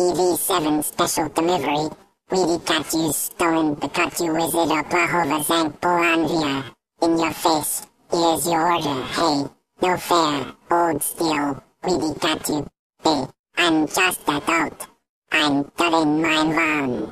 EV7 special delivery. Weedy you, stolen the Katu Wizard of Plahova Zank Boranvia. In your face. Here's your order. Hey, no fair. Old steel. We Weedy you. Hey, I'm just adult. I'm telling my round.